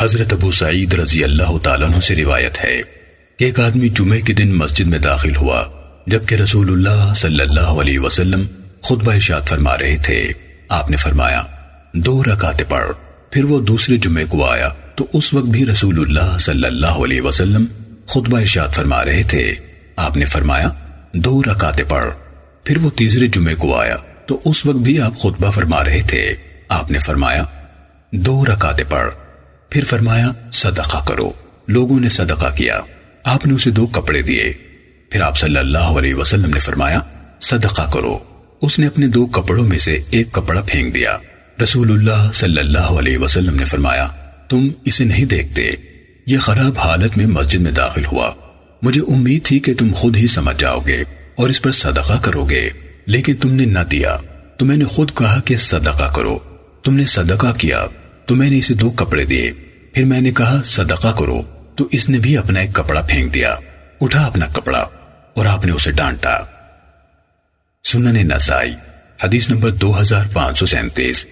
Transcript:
حضرت ابو سعید رضی اللہ تعالیٰ عنہ سے روایت ہے کہ ایک آدمی جمعے کے دن مسجد میں داخل ہوا، جبکہ رسول اللہ صلی اللہ علیہ وسلم خطبہ ارشاد فرما رہے تھے۔ آپ نے فرمایا، دو رکعتیں پڑھ، پھر وہ دوسرے جمعے کو آیا۔ تو اس وقت بھی رسول اللہ صلی اللہ علیہ وسلم خطبہ ارشاد فرما رہے تھے۔ آپ نے فرمایا، دو رکعتیں پڑھ، پھر وہ تیسرے جمعے کو آیا۔ تو اس وقت بھی آپ خطبہ فرما رہے تھے۔ آپ نے فرمایا، دو رکعتیں پڑھ پھر فرمایا، صدقہ کرو۔ لوگوں نے صدقہ کیا۔ آپ نے اسے دو کپڑے دیے۔ پھر آپ صلی اللہ علیہ وسلم نے فرمایا، صدقہ کرو۔ اس نے اپنے دو کپڑوں میں سے ایک کپڑا پھینک دیا۔ رسول اللہ صلی اللہ علیہ وسلم نے فرمایا، تم اسے نہیں دیکھتے۔ یہ خراب حالت میں مسجد میں داخل ہوا۔ مجھے امید تھی کہ تم خود ہی سمجھ جاؤ گے اور اس پر صدقہ کرو گے، لیکن تم نے نہ دیا۔ تو میں نے خود کہا کہ صدقہ کرو۔ تم نے صدقہ کیا۔ تو میں نے اسے دو کپڑے دیے۔ پھر میں نے کہا، صدقہ کرو۔ تو اس نے بھی اپنا ایک کپڑا پھینک دیا۔ اٹھا اپنا کپڑا اور آپ نے اسے ڈانٹا۔ سنن نسائی، حدیث نمبر دو ہزار پانچ سو سینتیس۔